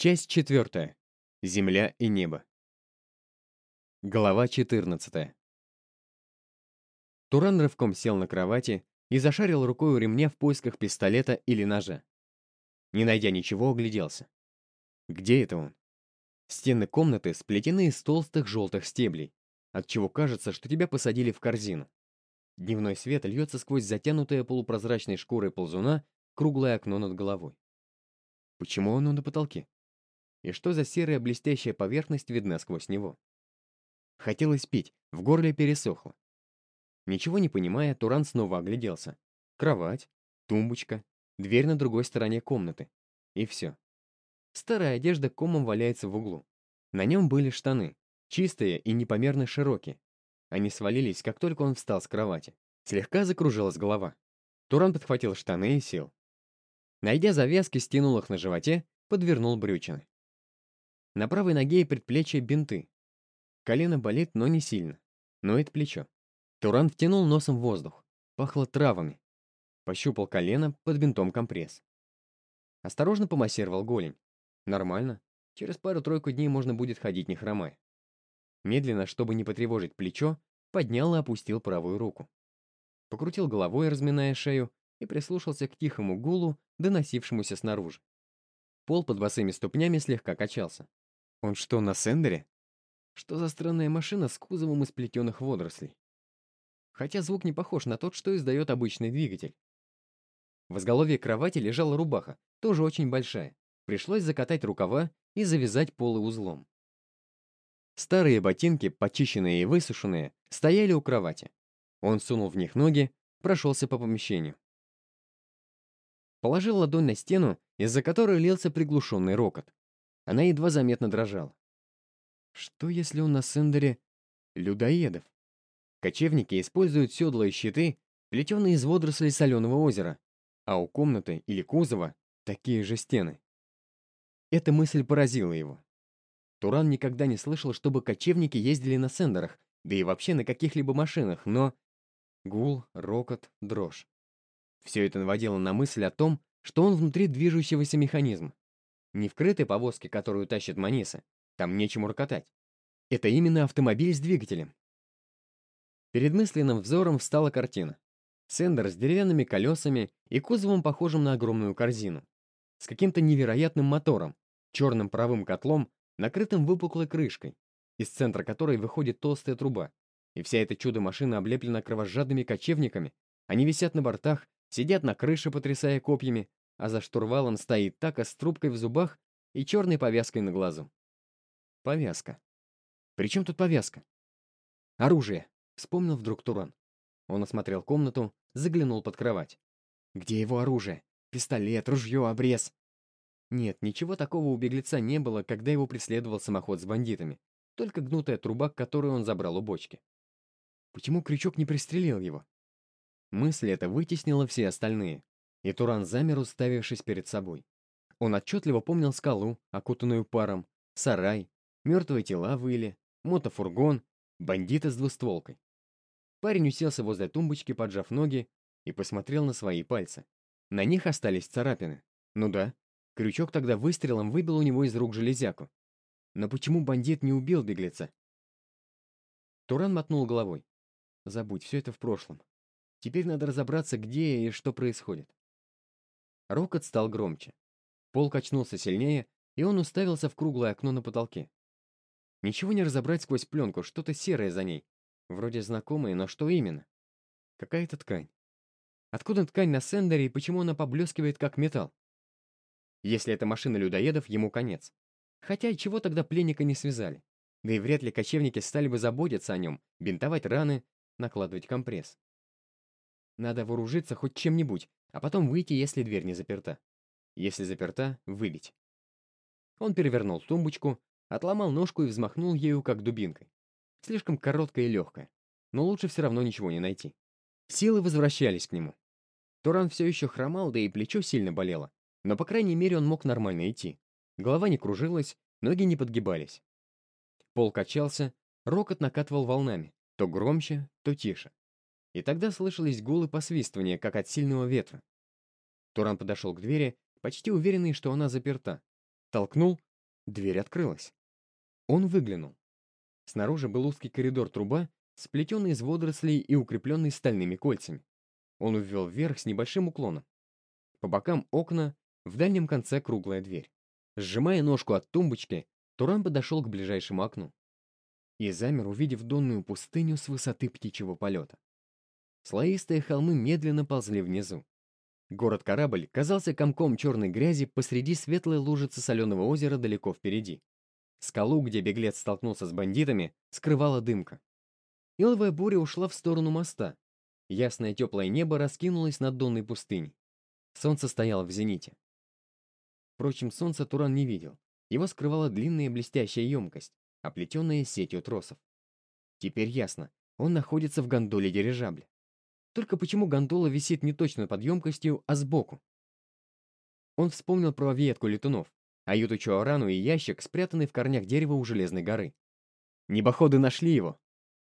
Часть четвертая. Земля и небо. Глава 14. Туран рывком сел на кровати и зашарил рукой у ремня в поисках пистолета или ножа. Не найдя ничего, огляделся. Где это он? Стены комнаты сплетены из толстых желтых стеблей, отчего кажется, что тебя посадили в корзину. Дневной свет льется сквозь затянутое полупрозрачной шкурой ползуна круглое окно над головой. Почему он на потолке? И что за серая блестящая поверхность видна сквозь него? Хотелось пить, в горле пересохло. Ничего не понимая, Туран снова огляделся. Кровать, тумбочка, дверь на другой стороне комнаты. И все. Старая одежда комом валяется в углу. На нем были штаны, чистые и непомерно широкие. Они свалились, как только он встал с кровати. Слегка закружилась голова. Туран подхватил штаны и сел. Найдя завязки, стянул их на животе, подвернул брючины. На правой ноге и предплечье бинты. Колено болит, но не сильно. Ноет плечо. Туран втянул носом воздух. Пахло травами. Пощупал колено, под бинтом компресс. Осторожно помассировал голень. Нормально. Через пару-тройку дней можно будет ходить не хромая. Медленно, чтобы не потревожить плечо, поднял и опустил правую руку. Покрутил головой, разминая шею, и прислушался к тихому гулу, доносившемуся снаружи. Пол под босыми ступнями слегка качался. Он что, на сендере? Что за странная машина с кузовом из плетеных водорослей? Хотя звук не похож на тот, что издает обычный двигатель. В изголовье кровати лежала рубаха, тоже очень большая. Пришлось закатать рукава и завязать полы узлом. Старые ботинки, почищенные и высушенные, стояли у кровати. Он сунул в них ноги, прошелся по помещению. Положил ладонь на стену, из-за которой лился приглушенный рокот. Она едва заметно дрожала. Что если он на сендере людоедов? Кочевники используют седла и щиты, плетеные из водорослей соленого озера, а у комнаты или кузова такие же стены. Эта мысль поразила его. Туран никогда не слышал, чтобы кочевники ездили на сендерах, да и вообще на каких-либо машинах, но... Гул, рокот, дрожь. Все это наводило на мысль о том, что он внутри движущегося механизма. Не в крытой повозке, которую тащит Маниса. Там нечему рокотать. Это именно автомобиль с двигателем. Перед мысленным взором встала картина. Сендер с деревянными колесами и кузовом, похожим на огромную корзину. С каким-то невероятным мотором, черным правым котлом, накрытым выпуклой крышкой, из центра которой выходит толстая труба. И вся эта чудо-машина облеплена кровожадными кочевниками. Они висят на бортах, сидят на крыше, потрясая копьями, а за штурвалом стоит Така с трубкой в зубах и черной повязкой на глазу. Повязка. При чем тут повязка? Оружие, вспомнил вдруг Туран. Он осмотрел комнату, заглянул под кровать. Где его оружие? Пистолет, ружье, обрез. Нет, ничего такого у беглеца не было, когда его преследовал самоход с бандитами. Только гнутая труба, которую он забрал у бочки. Почему крючок не пристрелил его? Мысль эта вытеснила все остальные. И Туран замер, уставившись перед собой. Он отчетливо помнил скалу, окутанную паром, сарай, мертвые тела выли, мотофургон, бандита с двустволкой. Парень уселся возле тумбочки, поджав ноги, и посмотрел на свои пальцы. На них остались царапины. Ну да, крючок тогда выстрелом выбил у него из рук железяку. Но почему бандит не убил беглеца? Туран мотнул головой. Забудь, все это в прошлом. Теперь надо разобраться, где и что происходит. Рокот стал громче. Пол качнулся сильнее, и он уставился в круглое окно на потолке. Ничего не разобрать сквозь пленку, что-то серое за ней. Вроде знакомое, но что именно? Какая-то ткань. Откуда ткань на сендере и почему она поблескивает как металл? Если это машина людоедов, ему конец. Хотя чего тогда пленника не связали? Да и вряд ли кочевники стали бы заботиться о нем, бинтовать раны, накладывать компресс. Надо вооружиться хоть чем-нибудь, а потом выйти, если дверь не заперта. Если заперта, выбить. Он перевернул тумбочку, отломал ножку и взмахнул ею, как дубинкой. Слишком короткая и легкая, но лучше все равно ничего не найти. Силы возвращались к нему. Туран все еще хромал, да и плечо сильно болело, но, по крайней мере, он мог нормально идти. Голова не кружилась, ноги не подгибались. Пол качался, рокот накатывал волнами, то громче, то тише и тогда слышались гулы посвистывания, как от сильного ветра. Туран подошел к двери, почти уверенный, что она заперта. Толкнул, Дверь открылась. Он выглянул. Снаружи был узкий коридор-труба, сплетенный из водорослей и укрепленный стальными кольцами. Он увел вверх с небольшим уклоном. По бокам окна, в дальнем конце круглая дверь. Сжимая ножку от тумбочки, Туран подошел к ближайшему окну. И замер, увидев донную пустыню с высоты птичьего полета. Слоистые холмы медленно ползли внизу. Город-корабль казался комком черной грязи посреди светлой лужицы соленого озера далеко впереди. Скалу, где беглец столкнулся с бандитами, скрывала дымка. Иловая буря ушла в сторону моста. Ясное теплое небо раскинулось над донной пустыней. Солнце стояло в зените. Впрочем, солнца Туран не видел. Его скрывала длинная блестящая емкость, оплетенная сетью тросов. Теперь ясно, он находится в гондоле дирижабля. Только почему гондола висит не точно под емкостью, а сбоку? Он вспомнил про ветку летунов, аюту Чуарану и ящик, спрятанный в корнях дерева у Железной горы. Небоходы нашли его.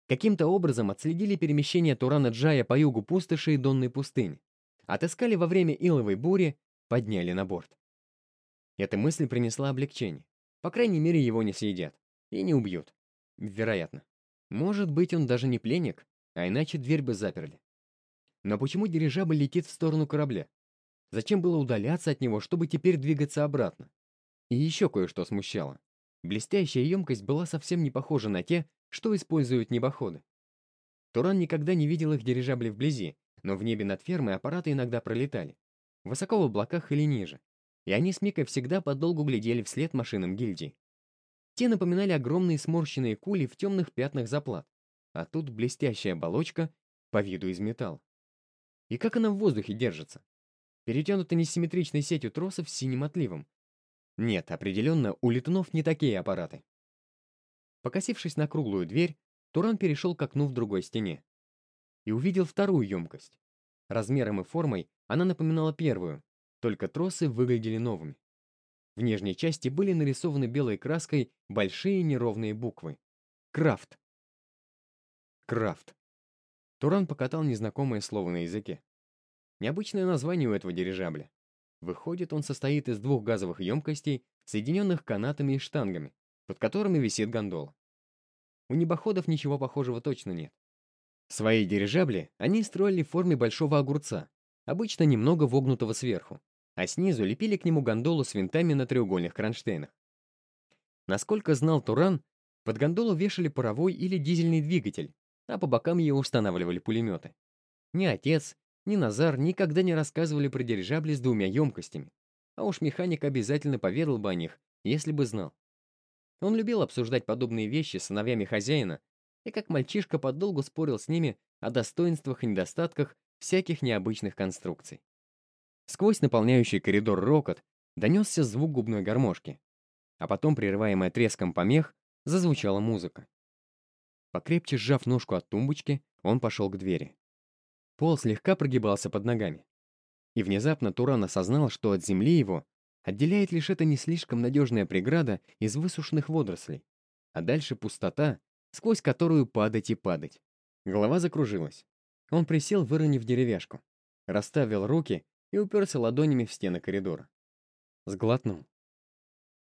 Каким-то образом отследили перемещение Турана Джая по югу пустоши и Донной пустыни. Отыскали во время иловой бури, подняли на борт. Эта мысль принесла облегчение. По крайней мере, его не съедят. И не убьют. Вероятно. Может быть, он даже не пленник, а иначе дверь бы заперли. Но почему дирижабль летит в сторону корабля? Зачем было удаляться от него, чтобы теперь двигаться обратно? И еще кое-что смущало. Блестящая емкость была совсем не похожа на те, что используют небоходы. Туран никогда не видел их дирижабли вблизи, но в небе над фермой аппараты иногда пролетали. Высоко в облаках или ниже и они с Микой всегда подолгу глядели вслед машинам гильдии. Те напоминали огромные сморщенные кули в темных пятнах заплат, а тут блестящая оболочка по виду из металла. И как она в воздухе держится? Перетянута несимметричной сетью тросов с синим отливом. Нет, определенно, у летунов не такие аппараты. Покосившись на круглую дверь, Туран перешел к окну в другой стене. И увидел вторую емкость. Размером и формой она напоминала первую, только тросы выглядели новыми. В нижней части были нарисованы белой краской большие неровные буквы. Крафт. Крафт. Туран покатал незнакомое слово на языке. Необычное название у этого дирижабля. Выходит, он состоит из двух газовых емкостей, соединенных канатами и штангами, под которыми висит гондола. У небоходов ничего похожего точно нет. Свои дирижабли они строили в форме большого огурца, обычно немного вогнутого сверху, а снизу лепили к нему гондолу с винтами на треугольных кронштейнах. Насколько знал Туран, под гондолу вешали паровой или дизельный двигатель, а по бокам ее устанавливали пулеметы. Ни отец, ни Назар никогда не рассказывали про дирижабли с двумя емкостями, а уж механик обязательно поведал бы о них, если бы знал. Он любил обсуждать подобные вещи с сыновьями хозяина, и как мальчишка подолгу спорил с ними о достоинствах и недостатках всяких необычных конструкций. Сквозь наполняющий коридор рокот донесся звук губной гармошки, а потом, прерываемая треском помех, зазвучала музыка. Покрепче сжав ножку от тумбочки, он пошел к двери. Пол слегка прогибался под ногами. И внезапно Туран осознал, что от земли его отделяет лишь эта не слишком надежная преграда из высушенных водорослей, а дальше пустота, сквозь которую падать и падать. Голова закружилась. Он присел, выронив деревяшку, расставил руки и уперся ладонями в стены коридора. Сглотнул.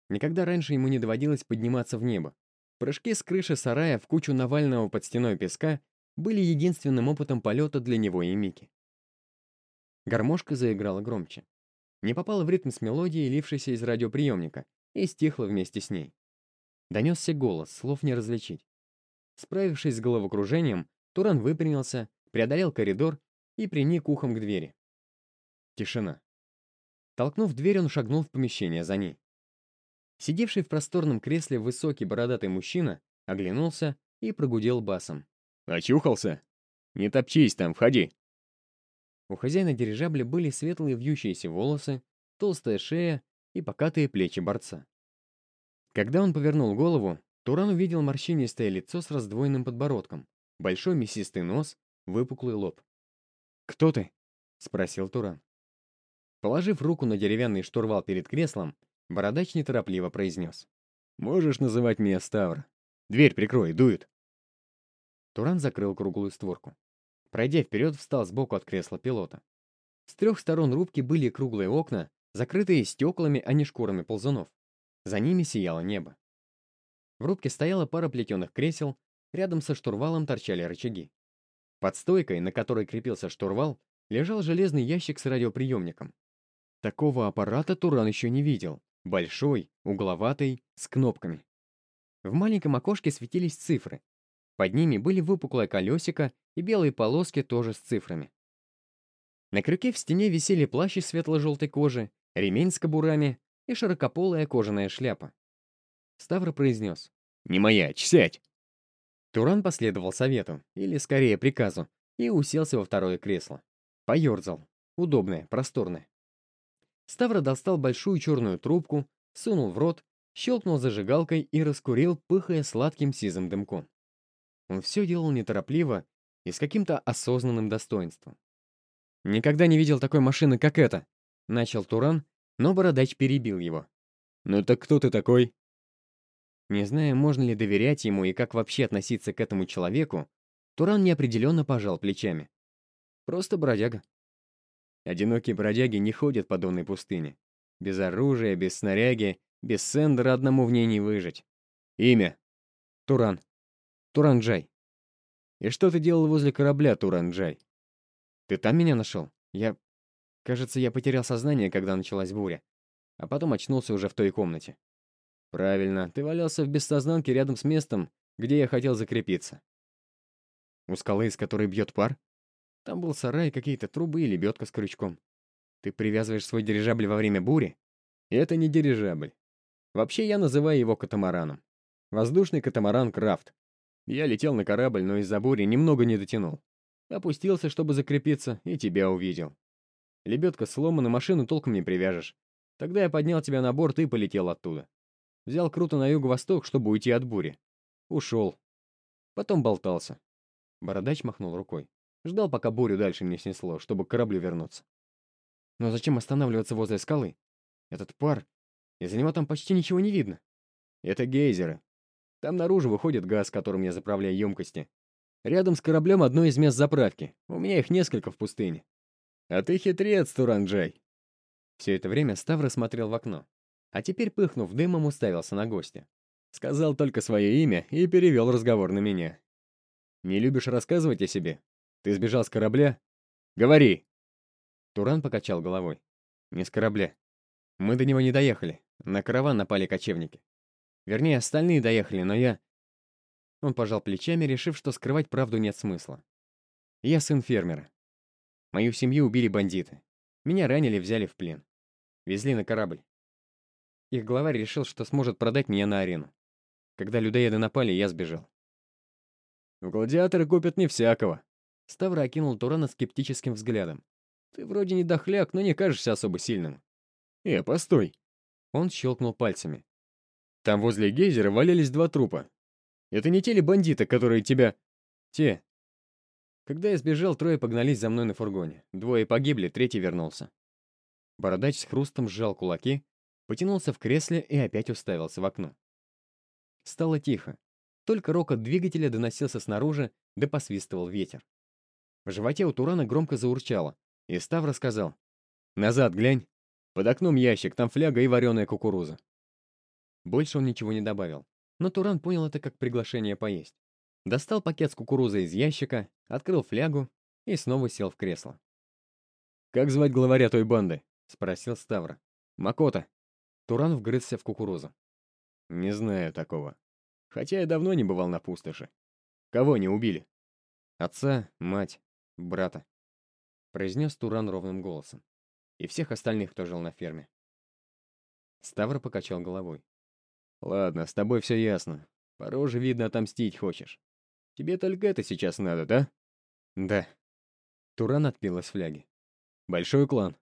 Никогда раньше ему не доводилось подниматься в небо. Прыжки с крыши сарая в кучу навального под стеной песка были единственным опытом полета для него и Мики. Гармошка заиграла громче. Не попала в ритм с мелодией, лившейся из радиоприемника, и стихла вместе с ней. Донесся голос, слов не различить. Справившись с головокружением, Туран выпрямился, преодолел коридор и приник ухом к двери. Тишина. Толкнув дверь, он шагнул в помещение за ней. Сидевший в просторном кресле высокий бородатый мужчина оглянулся и прогудел басом. «Очухался? Не топчись там, входи!» У хозяина дирижабля были светлые вьющиеся волосы, толстая шея и покатые плечи борца. Когда он повернул голову, Туран увидел морщинистое лицо с раздвоенным подбородком, большой мясистый нос, выпуклый лоб. «Кто ты?» — спросил Туран. Положив руку на деревянный штурвал перед креслом, бородач неторопливо произнес. «Можешь называть меня Ставр. Дверь прикрой, дует». Туран закрыл круглую створку. Пройдя вперед, встал сбоку от кресла пилота. С трех сторон рубки были круглые окна, закрытые стеклами, а не шкурами ползунов. За ними сияло небо. В рубке стояла пара плетеных кресел, рядом со штурвалом торчали рычаги. Под стойкой, на которой крепился штурвал, лежал железный ящик с радиоприемником. Такого аппарата Туран еще не видел. Большой, угловатый, с кнопками. В маленьком окошке светились цифры. Под ними были выпуклое колесико и белые полоски тоже с цифрами. На крюке в стене висели плащ из светло-желтой кожи, ремень с кобурами и широкополая кожаная шляпа. Ставр произнес. «Не моя, сядь!» Туран последовал совету, или скорее приказу, и уселся во второе кресло. Поерзал. Удобное, просторное. Ставра достал большую черную трубку, сунул в рот, щелкнул зажигалкой и раскурил, пыхая сладким сизым дымком. Он все делал неторопливо и с каким-то осознанным достоинством. «Никогда не видел такой машины, как эта!» — начал Туран, но Бородач перебил его. «Ну так кто ты такой?» Не зная, можно ли доверять ему и как вообще относиться к этому человеку, Туран неопределенно пожал плечами. «Просто бродяга». Одинокие бродяги не ходят по донной пустыне. Без оружия, без снаряги, без сендера одному в ней не выжить. Имя. Туран. Туранджай. И что ты делал возле корабля, Туранджай? Ты там меня нашел? Я... Кажется, я потерял сознание, когда началась буря. А потом очнулся уже в той комнате. Правильно, ты валялся в бессознанке рядом с местом, где я хотел закрепиться. У скалы, из которой бьет пар? Там был сарай, какие-то трубы и лебедка с крючком. Ты привязываешь свой дирижабль во время бури? Это не дирижабль. Вообще я называю его катамараном. Воздушный катамаран «Крафт». Я летел на корабль, но из-за бури немного не дотянул. Опустился, чтобы закрепиться, и тебя увидел. Лебедка сломана, машину толком не привяжешь. Тогда я поднял тебя на борт и полетел оттуда. Взял круто на юго-восток, чтобы уйти от бури. Ушел. Потом болтался. Бородач махнул рукой. Ждал, пока бурю дальше не снесло, чтобы к кораблю вернуться. Но зачем останавливаться возле скалы? Этот пар, из-за него там почти ничего не видно. Это гейзеры. Там наружу выходит газ, которым я заправляю емкости. Рядом с кораблем одно из мест заправки. У меня их несколько в пустыне. А ты хитрец, Туранджай. Все это время Ставра смотрел в окно а теперь, пыхнув дымом, уставился на гостя. Сказал только свое имя и перевел разговор на меня. «Не любишь рассказывать о себе? Ты сбежал с корабля? Говори!» Туран покачал головой. «Не с корабля. Мы до него не доехали. На караван напали кочевники. Вернее, остальные доехали, но я...» Он пожал плечами, решив, что скрывать правду нет смысла. «Я сын фермера. Мою семью убили бандиты. Меня ранили, взяли в плен. Везли на корабль. Их главарь решил, что сможет продать меня на арену. Когда людоеды напали, я сбежал. В гладиаторы купят не всякого. Ставра окинул Турана скептическим взглядом. Ты вроде не дохляк, но не кажешься особо сильным. Э, постой. Он щелкнул пальцами. Там возле гейзера валялись два трупа. Это не те ли бандиты, которые тебя... Те. Когда я сбежал, трое погнались за мной на фургоне. Двое погибли, третий вернулся. Бородач с хрустом сжал кулаки, потянулся в кресле и опять уставился в окно. Стало тихо. Только рокот двигателя доносился снаружи, да посвистывал ветер. В животе у Турана громко заурчало, и Став рассказал. «Назад глянь. Под окном ящик, там фляга и вареная кукуруза». Больше он ничего не добавил, но Туран понял это как приглашение поесть. Достал пакет с кукурузой из ящика, открыл флягу и снова сел в кресло. «Как звать главаря той банды?» — спросил Ставра. «Макота», Туран вгрызся в кукурузу. «Не знаю такого. Хотя я давно не бывал на пустоши. Кого не убили?» «Отца, мать, брата», — произнес Туран ровным голосом. «И всех остальных, кто жил на ферме». Ставр покачал головой. «Ладно, с тобой все ясно. По роже видно, отомстить хочешь. Тебе только это сейчас надо, да?» «Да». Туран отпил из фляги. «Большой клан?»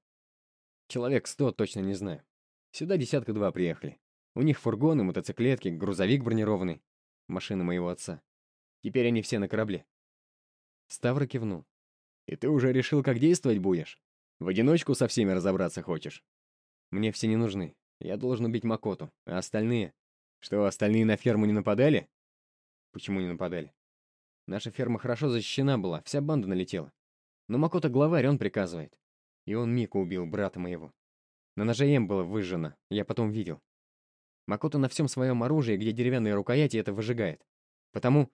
«Человек сто, точно не знаю. Сюда десятка два приехали. У них фургоны, мотоциклетки, грузовик бронированный. Машина моего отца. Теперь они все на корабле. Ставра кивнул. «И ты уже решил, как действовать будешь? В одиночку со всеми разобраться хочешь?» «Мне все не нужны. Я должен убить Макоту. А остальные...» «Что, остальные на ферму не нападали?» «Почему не нападали?» «Наша ферма хорошо защищена была, вся банда налетела. Но Макота главарь, он приказывает. И он Мику убил, брата моего. На ноже М было выжжено, я потом видел. Макото на всем своем оружии, где деревянные рукояти, это выжигает. Потому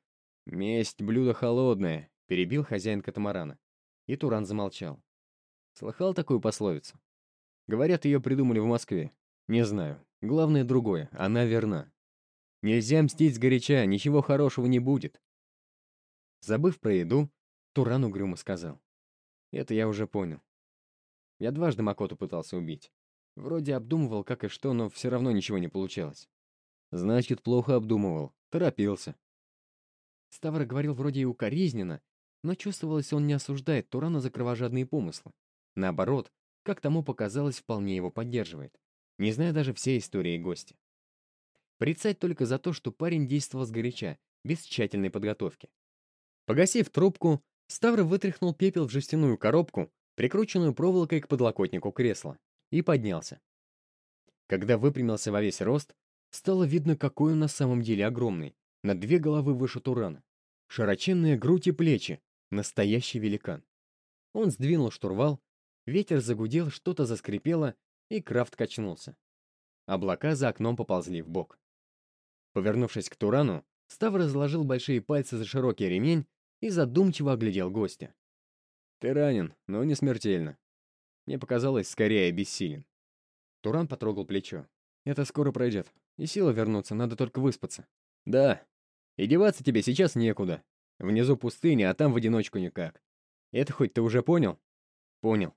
«Месть — блюдо холодное», — перебил хозяин катамарана. И Туран замолчал. Слыхал такую пословицу? Говорят, ее придумали в Москве. Не знаю. Главное другое. Она верна. Нельзя мстить сгоряча, ничего хорошего не будет. Забыв про еду, Туран угрюмо сказал. Это я уже понял. Я дважды Макоту пытался убить. Вроде обдумывал, как и что, но все равно ничего не получалось. Значит, плохо обдумывал. Торопился. Ставр говорил вроде и укоризненно, но чувствовалось, он не осуждает Турана за кровожадные помыслы. Наоборот, как тому показалось, вполне его поддерживает, не зная даже всей истории гостя. Прицать только за то, что парень действовал сгоряча, без тщательной подготовки. Погасив трубку, Ставр вытряхнул пепел в жестяную коробку, прикрученную проволокой к подлокотнику кресла, и поднялся. Когда выпрямился во весь рост, стало видно, какой он на самом деле огромный, на две головы выше Турана. Широченные грудь и плечи. Настоящий великан. Он сдвинул штурвал, ветер загудел, что-то заскрипело, и Крафт качнулся. Облака за окном поползли в бок. Повернувшись к Турану, Став разложил большие пальцы за широкий ремень и задумчиво оглядел гостя. «Ты ранен, но не смертельно. Мне показалось, скорее бессилен». Туран потрогал плечо. «Это скоро пройдет. И сила вернуться, надо только выспаться». «Да, и деваться тебе сейчас некуда. Внизу пустыня, а там в одиночку никак. Это хоть ты уже понял? Понял.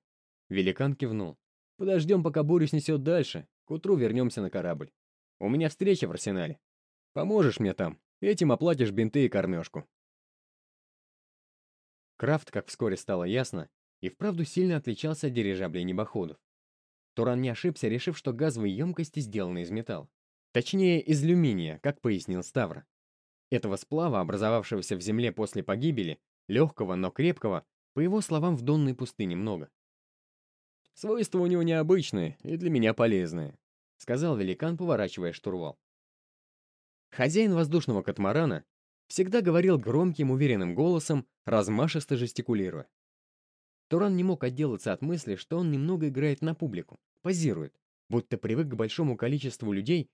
Великан кивнул. Подождем, пока бурю снесет дальше. К утру вернемся на корабль. У меня встреча в арсенале. Поможешь мне там. Этим оплатишь бинты и кормежку. Крафт, как вскоре стало ясно, и вправду сильно отличался от дирижаблей небоходов. Туран не ошибся, решив, что газовые емкости сделаны из металла. Точнее, из люминия, как пояснил Ставра. Этого сплава, образовавшегося в земле после погибели, легкого, но крепкого, по его словам, в донной пустыне много. «Свойства у него необычные и для меня полезные», — сказал великан, поворачивая штурвал. Хозяин воздушного катамарана всегда говорил громким, уверенным голосом, размашисто жестикулируя. Туран не мог отделаться от мысли, что он немного играет на публику, позирует, будто привык к большому количеству людей,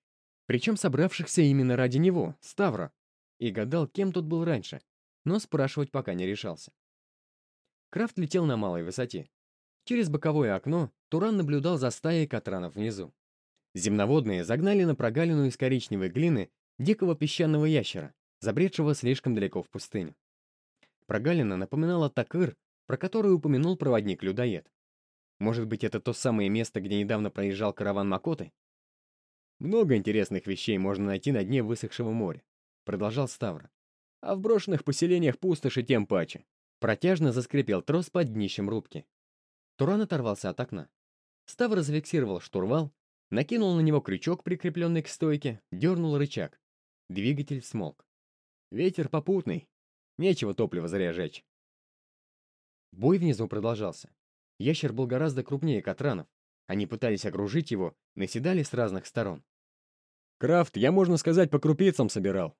причем собравшихся именно ради него, Ставра, и гадал, кем тот был раньше, но спрашивать пока не решался. Крафт летел на малой высоте. Через боковое окно Туран наблюдал за стаей катранов внизу. Земноводные загнали на прогалину из коричневой глины дикого песчаного ящера, забредшего слишком далеко в пустыню. Прогалина напоминала такыр, про который упомянул проводник-людоед. Может быть, это то самое место, где недавно проезжал караван Макоты? Много интересных вещей можно найти на дне высохшего моря продолжал Ставр. А в брошенных поселениях пустоши тем паче. Протяжно заскрипел трос под днищем рубки. Туран оторвался от окна. Ставр зафиксировал штурвал, накинул на него крючок, прикрепленный к стойке, дернул рычаг. Двигатель смолк. Ветер попутный. Нечего топливо зря жечь. Бой внизу продолжался. Ящер был гораздо крупнее Катранов. Они пытались окружить его, наседали с разных сторон. «Крафт, я, можно сказать, по крупицам собирал»,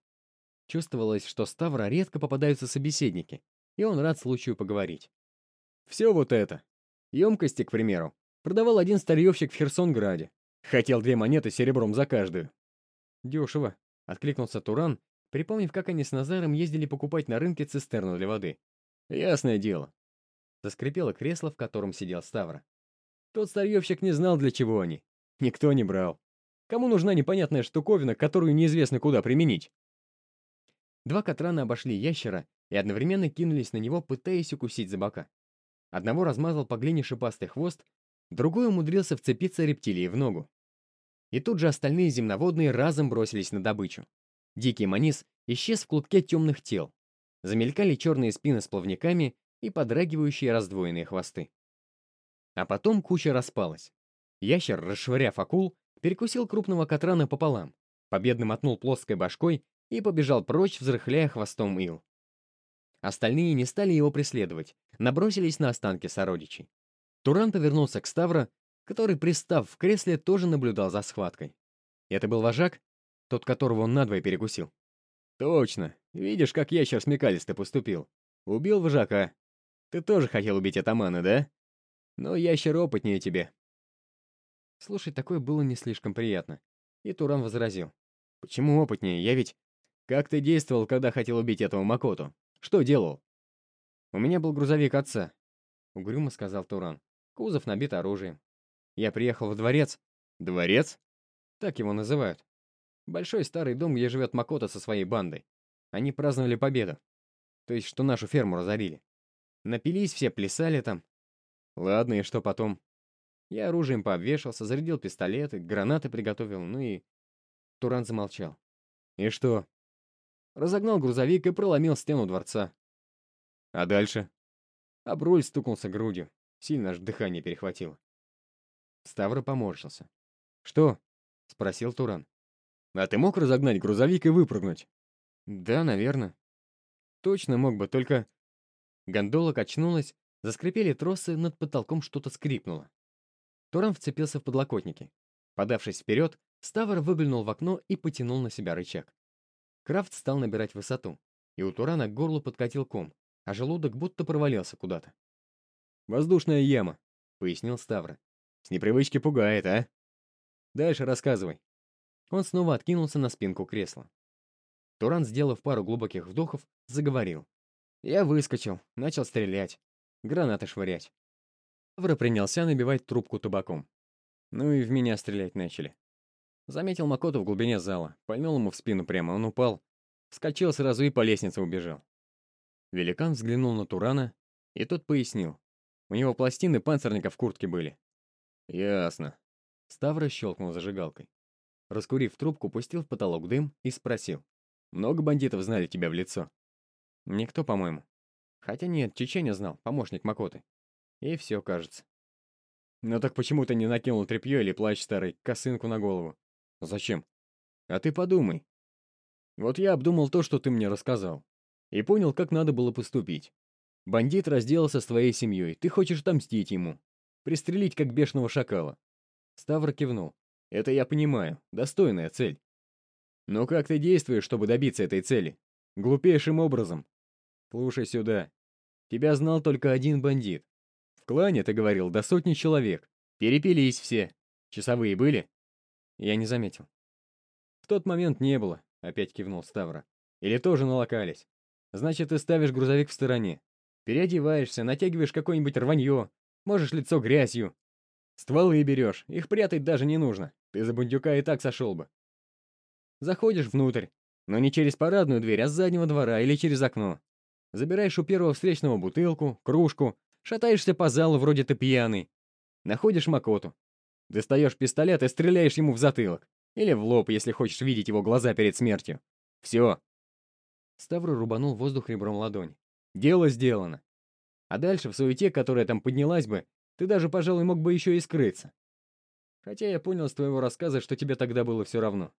Чувствовалось, что Ставра редко попадаются собеседники, и он рад случаю поговорить. Все вот это. Емкости, к примеру, продавал один старьевщик в Херсонграде. Хотел две монеты серебром за каждую. Дешево, откликнулся Туран, припомнив, как они с Назаром ездили покупать на рынке цистерну для воды. Ясное дело. Заскрипело кресло, в котором сидел Ставра. Тот старьевщик не знал, для чего они. Никто не брал. Кому нужна непонятная штуковина, которую неизвестно куда применить? Два Катрана обошли ящера и одновременно кинулись на него, пытаясь укусить за бока. Одного размазал по глине шипастый хвост, другой умудрился вцепиться рептилии в ногу. И тут же остальные земноводные разом бросились на добычу. Дикий манис исчез в клубке темных тел. Замелькали черные спины с плавниками и подрагивающие раздвоенные хвосты. А потом куча распалась. Ящер, расшвыряв акул, перекусил крупного катрана пополам, победно мотнул плоской башкой и побежал прочь, взрыхляя хвостом ил. Остальные не стали его преследовать, набросились на останки сородичей. Туран повернулся к Ставра, который, пристав в кресле, тоже наблюдал за схваткой. Это был вожак, тот, которого он надвое перекусил. «Точно. Видишь, как ящер смекалисто поступил. Убил вожака. Ты тоже хотел убить атамана, да? Но ящер опытнее тебе». Слушать такое было не слишком приятно. И Туран возразил. «Почему опытнее? Я ведь... Как ты действовал, когда хотел убить этого Макоту? Что делал?» «У меня был грузовик отца», — угрюмо сказал Туран. Кузов набит оружием. Я приехал в дворец. Дворец? Так его называют. Большой старый дом, где живет Макота со своей бандой. Они праздновали победу. То есть, что нашу ферму разорили. Напились все, плясали там. Ладно, и что потом? Я оружием пообвешался, зарядил пистолеты, гранаты приготовил, ну и... Туран замолчал. И что? Разогнал грузовик и проломил стену дворца. А дальше? Об руль стукнулся грудью. Сильно аж дыхание перехватило. Ставра поморщился. «Что?» — спросил Туран. «А ты мог разогнать грузовик и выпрыгнуть?» «Да, наверное». «Точно мог бы, только...» Гондола качнулась, заскрипели тросы, над потолком что-то скрипнуло. Туран вцепился в подлокотники. Подавшись вперед, Ставр выглянул в окно и потянул на себя рычаг. Крафт стал набирать высоту, и у Турана к горлу подкатил ком, а желудок будто провалился куда-то. «Воздушная яма», — пояснил Ставра. «С непривычки пугает, а?» «Дальше рассказывай». Он снова откинулся на спинку кресла. Туран, сделав пару глубоких вдохов, заговорил. Я выскочил, начал стрелять, гранаты швырять. Ставра принялся набивать трубку табаком. Ну и в меня стрелять начали. Заметил Макоту в глубине зала, пальнул ему в спину прямо, он упал, вскочил сразу и по лестнице убежал. Великан взглянул на Турана, и тот пояснил. У него пластины панцирника в куртке были. Ясно. Ставра щелкнул зажигалкой. Раскурив трубку, пустил в потолок дым и спросил. Много бандитов знали тебя в лицо? Никто, по-моему. Хотя нет, Чеченя знал, помощник Макоты. И все, кажется. Ну так почему ты не накинул тряпье или плащ старый, косынку на голову? Зачем? А ты подумай. Вот я обдумал то, что ты мне рассказал. И понял, как надо было поступить. Бандит разделался с твоей семьей, ты хочешь отомстить ему. Пристрелить, как бешеного шакала. Ставр кивнул. Это я понимаю, достойная цель. Но как ты действуешь, чтобы добиться этой цели? Глупейшим образом. Слушай сюда. Тебя знал только один бандит. В клане, ты говорил, до сотни человек. Перепились все. Часовые были? Я не заметил. В тот момент не было, опять кивнул Ставра. Или тоже налокались. Значит, ты ставишь грузовик в стороне. Переодеваешься, натягиваешь какое-нибудь рванье, можешь лицо грязью. Стволы берешь, их прятать даже не нужно. Ты за бандюка и так сошел бы. Заходишь внутрь, но не через парадную дверь, а с заднего двора или через окно. Забираешь у первого встречного бутылку, кружку, шатаешься по залу, вроде ты пьяный. Находишь Макоту. Достаешь пистолет и стреляешь ему в затылок. Или в лоб, если хочешь видеть его глаза перед смертью. Все. Ставру рубанул воздух ребром ладони. Дело сделано. А дальше, в суете, которая там поднялась бы, ты даже, пожалуй, мог бы еще и скрыться. Хотя я понял с твоего рассказа, что тебе тогда было все равно.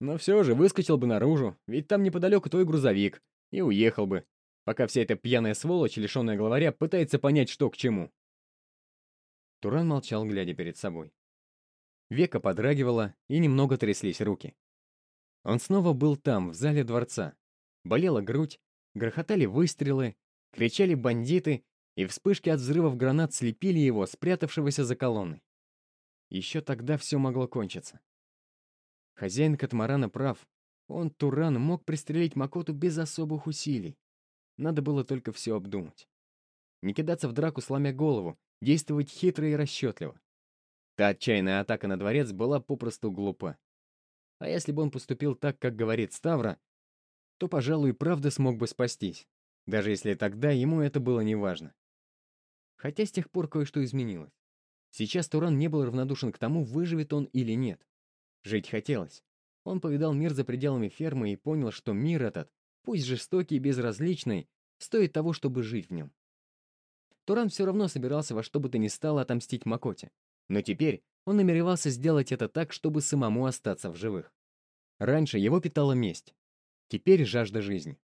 Но все же выскочил бы наружу, ведь там неподалеку твой грузовик, и уехал бы, пока вся эта пьяная сволочь, лишенная главаря, пытается понять, что к чему. Туран молчал, глядя перед собой. Века подрагивало, и немного тряслись руки. Он снова был там, в зале дворца. Болела грудь, Грохотали выстрелы, кричали бандиты, и вспышки от взрывов гранат слепили его, спрятавшегося за колонной. Еще тогда все могло кончиться. Хозяин катамарана прав. Он, Туран, мог пристрелить Макоту без особых усилий. Надо было только все обдумать. Не кидаться в драку, сломя голову, действовать хитро и расчетливо. Та отчаянная атака на дворец была попросту глупа. А если бы он поступил так, как говорит Ставра, то, пожалуй, правда смог бы спастись, даже если тогда ему это было неважно. Хотя с тех пор кое-что изменилось. Сейчас Туран не был равнодушен к тому, выживет он или нет. Жить хотелось. Он повидал мир за пределами фермы и понял, что мир этот, пусть жестокий и безразличный, стоит того, чтобы жить в нем. Туран все равно собирался во что бы то ни стало отомстить Макоте. Но теперь он намеревался сделать это так, чтобы самому остаться в живых. Раньше его питала месть. Теперь жажда жизни.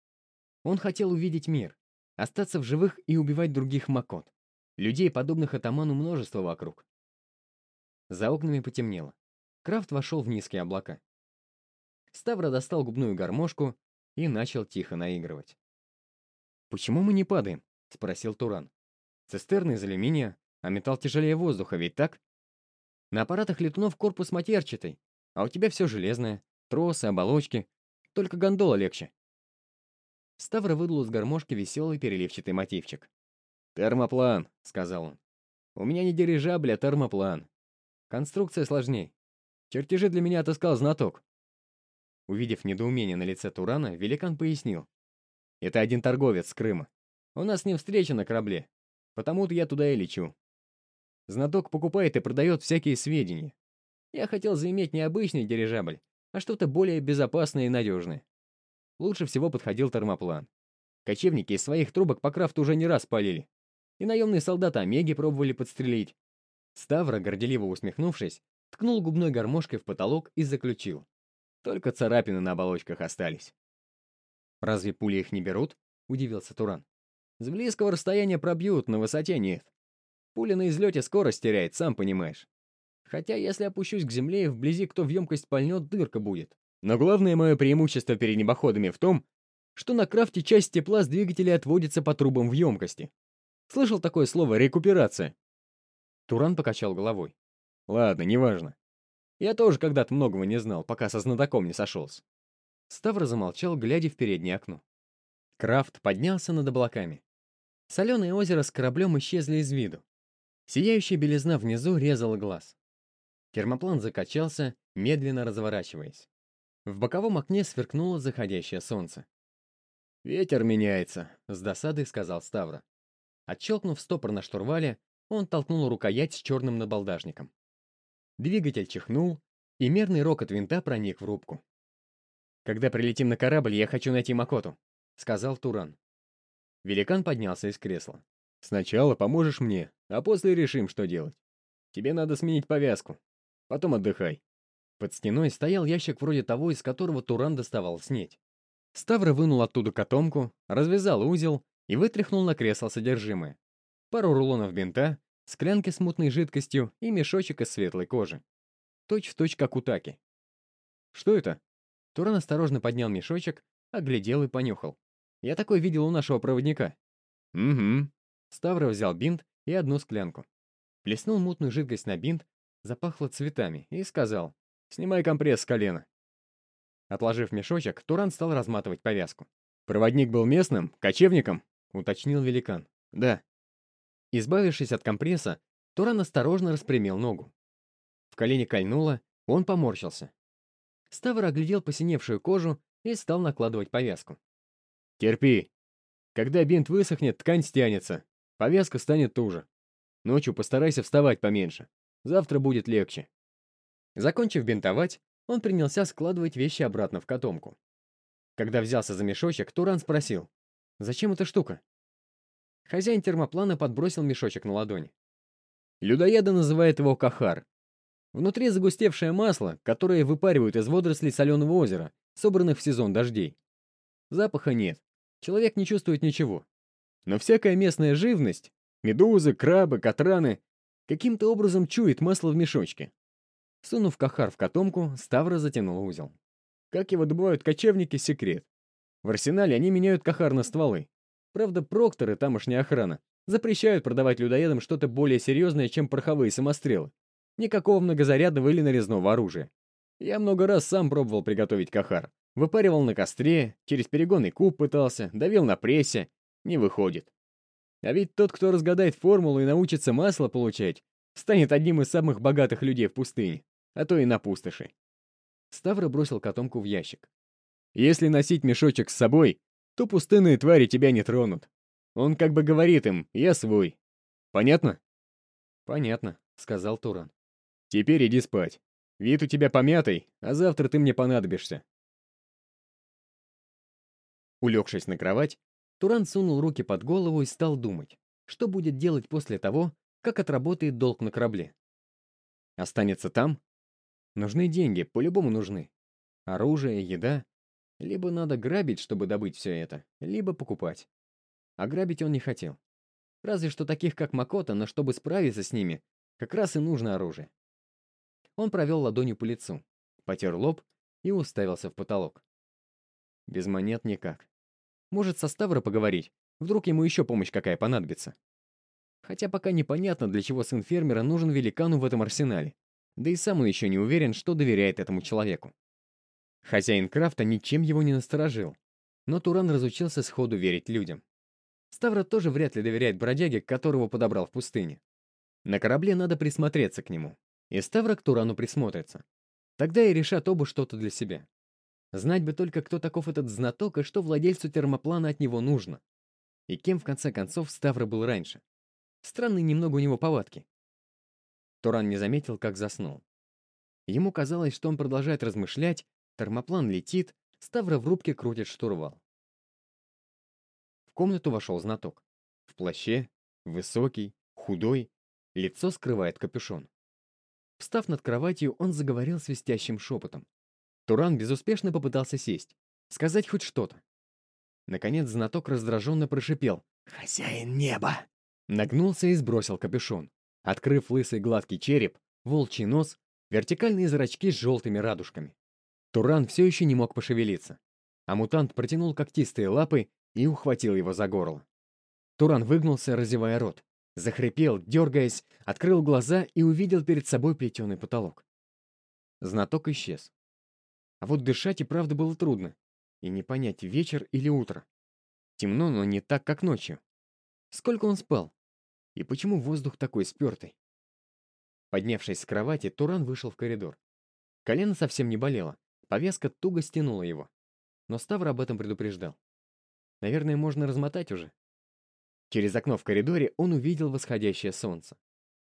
Он хотел увидеть мир, остаться в живых и убивать других Макот. Людей, подобных атаману, множество вокруг. За окнами потемнело. Крафт вошел в низкие облака. Ставра достал губную гармошку и начал тихо наигрывать. «Почему мы не падаем?» — спросил Туран. «Цистерны из алюминия, а металл тяжелее воздуха, ведь так?» На аппаратах летунов корпус матерчатый, А у тебя все железное. Тросы, оболочки. Только гондола легче. Ставра выдал из гармошки веселый переливчатый мотивчик. «Термоплан», — сказал он. «У меня не дирижабль, а термоплан. Конструкция сложней. Чертежи для меня отыскал знаток». Увидев недоумение на лице Турана, великан пояснил. «Это один торговец с Крыма. У нас с ним встреча на корабле. Потому-то я туда и лечу. Знаток покупает и продает всякие сведения. Я хотел заиметь не обычный дирижабль, а что-то более безопасное и надежное. Лучше всего подходил термоплан. Кочевники из своих трубок по крафту уже не раз палили. И наемные солдаты Омеги пробовали подстрелить. Ставра, горделиво усмехнувшись, ткнул губной гармошкой в потолок и заключил. Только царапины на оболочках остались. «Разве пули их не берут?» — удивился Туран. «С близкого расстояния пробьют, на высоте нет. Пуля на излете скорость теряет, сам понимаешь. Хотя, если опущусь к земле и вблизи кто в емкость пальнет, дырка будет. Но главное мое преимущество перед небоходами в том, что на крафте часть тепла с двигателя отводится по трубам в емкости. Слышал такое слово «рекуперация»?» Туран покачал головой. «Ладно, неважно. Я тоже когда-то многого не знал, пока со знатоком не сошелся». Ставр замолчал, глядя в переднее окно. Крафт поднялся над облаками. Соленое озеро с кораблем исчезли из виду. Сияющая белизна внизу резала глаз. Термоплан закачался, медленно разворачиваясь. В боковом окне сверкнуло заходящее солнце. «Ветер меняется», — с досадой сказал Ставра. Отщелкнув стопор на штурвале, он толкнул рукоять с черным набалдажником. Двигатель чихнул, и мерный рокот винта проник в рубку. «Когда прилетим на корабль, я хочу найти Макоту», — сказал Туран. Великан поднялся из кресла. «Сначала поможешь мне, а после решим, что делать. Тебе надо сменить повязку. Потом отдыхай». Под стеной стоял ящик вроде того, из которого Туран доставал снеть. Ставра вынул оттуда котомку, развязал узел и вытряхнул на кресло содержимое. Пару рулонов бинта, склянки с мутной жидкостью и мешочек из светлой кожи. Точь в точь, как у Таки. «Что это?» Туран осторожно поднял мешочек, оглядел и понюхал. «Я такой видел у нашего проводника». «Угу». Ставра взял бинт и одну склянку. Плеснул мутную жидкость на бинт, запахло цветами, и сказал, «Снимай компресс с колена». Отложив мешочек, Туран стал разматывать повязку. «Проводник был местным? Кочевником?» — уточнил великан. «Да». Избавившись от компресса, Туран осторожно распрямил ногу. В колени кольнуло, он поморщился. Ставр оглядел посиневшую кожу и стал накладывать повязку. «Терпи. Когда бинт высохнет, ткань стянется. Повязка станет туже. Ночью постарайся вставать поменьше. Завтра будет легче». Закончив бинтовать, он принялся складывать вещи обратно в котомку. Когда взялся за мешочек, Туран спросил, «Зачем эта штука?» Хозяин термоплана подбросил мешочек на ладони. Людоеда называет его кахар. Внутри загустевшее масло, которое выпаривают из водорослей соленого озера, собранных в сезон дождей. Запаха нет. Человек не чувствует ничего. Но всякая местная живность, медузы, крабы, катраны, каким-то образом чует масло в мешочке. Сунув кахар в котомку, Ставра затянул узел. Как его добывают кочевники — секрет. В арсенале они меняют кахар на стволы. Правда, прокторы, тамошняя охрана, запрещают продавать людоедам что-то более серьезное, чем пороховые самострелы. Никакого многозарядного или нарезного оружия. Я много раз сам пробовал приготовить кахар. Выпаривал на костре, через перегонный куб пытался, давил на прессе. Не выходит. А ведь тот, кто разгадает формулу и научится масло получать, станет одним из самых богатых людей в пустыне, а то и на пустоши. Ставра бросил котомку в ящик. Если носить мешочек с собой, то пустынные твари тебя не тронут. Он как бы говорит им «я свой». Понятно? Понятно, сказал Туран. Теперь иди спать. Вид у тебя помятый, а завтра ты мне понадобишься. Улегшись на кровать, Туран сунул руки под голову и стал думать, что будет делать после того, как отработает долг на корабле. Останется там? Нужны деньги, по-любому нужны. Оружие, еда, либо надо грабить, чтобы добыть все это, либо покупать. А грабить он не хотел. Разве что таких, как Макота, но чтобы справиться с ними, как раз и нужно оружие. Он провел ладонью по лицу, потер лоб и уставился в потолок. Без монет никак. Может, со Ставро поговорить? Вдруг ему еще помощь какая понадобится? Хотя пока непонятно, для чего сын фермера нужен великану в этом арсенале. Да и сам он еще не уверен, что доверяет этому человеку. Хозяин крафта ничем его не насторожил, но Туран разучился сходу верить людям. Ставра тоже вряд ли доверяет бродяге, которого подобрал в пустыне. На корабле надо присмотреться к нему, и Ставра к Турану присмотрится. Тогда и решат оба что-то для себя. Знать бы только, кто таков этот знаток и что владельцу термоплана от него нужно. И кем, в конце концов, Ставра был раньше. Странные немного у него повадки. Туран не заметил, как заснул. Ему казалось, что он продолжает размышлять, термоплан летит, Ставра в рубке крутит штурвал. В комнату вошел знаток. В плаще, высокий, худой, лицо скрывает капюшон. Встав над кроватью, он заговорил свистящим шепотом. Туран безуспешно попытался сесть, сказать хоть что-то. Наконец знаток раздраженно прошипел. «Хозяин неба!» Нагнулся и сбросил капюшон, открыв лысый гладкий череп, волчий нос, вертикальные зрачки с желтыми радужками. Туран все еще не мог пошевелиться, а мутант протянул когтистые лапы и ухватил его за горло. Туран выгнулся, разевая рот, захрипел, дергаясь, открыл глаза и увидел перед собой плетеный потолок. Знаток исчез. А вот дышать и правда было трудно, и не понять, вечер или утро. Темно, но не так, как ночью. Сколько он спал? И почему воздух такой спертый? Поднявшись с кровати, Туран вышел в коридор. Колено совсем не болело, Повязка туго стянула его. Но Ставр об этом предупреждал. Наверное, можно размотать уже. Через окно в коридоре он увидел восходящее солнце.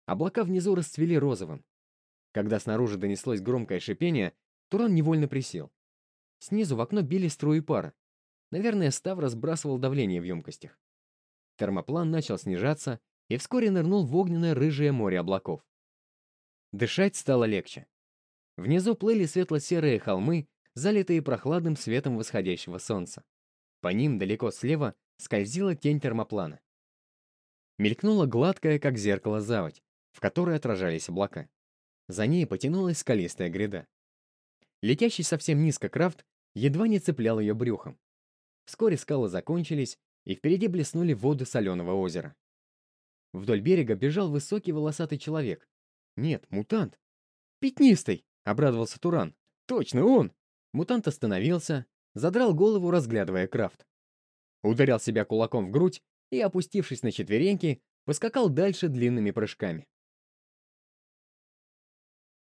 Облака внизу расцвели розовым. Когда снаружи донеслось громкое шипение, Туран невольно присел. Снизу в окно били струи пара. Наверное, Ставр сбрасывал давление в емкостях. Термоплан начал снижаться и вскоре нырнул в огненное рыжее море облаков. Дышать стало легче. Внизу плыли светло-серые холмы, залитые прохладным светом восходящего солнца. По ним далеко слева скользила тень термоплана. Мелькнула гладкая, как зеркало, заводь, в которой отражались облака. За ней потянулась скалистая гряда. Летящий совсем низко крафт едва не цеплял ее брюхом. Вскоре скалы закончились, и впереди блеснули воды соленого озера. Вдоль берега бежал высокий волосатый человек. Нет, мутант. Пятнистый! — обрадовался Туран. «Точно он!» Мутант остановился, задрал голову, разглядывая крафт. Ударял себя кулаком в грудь и, опустившись на четвереньки, поскакал дальше длинными прыжками.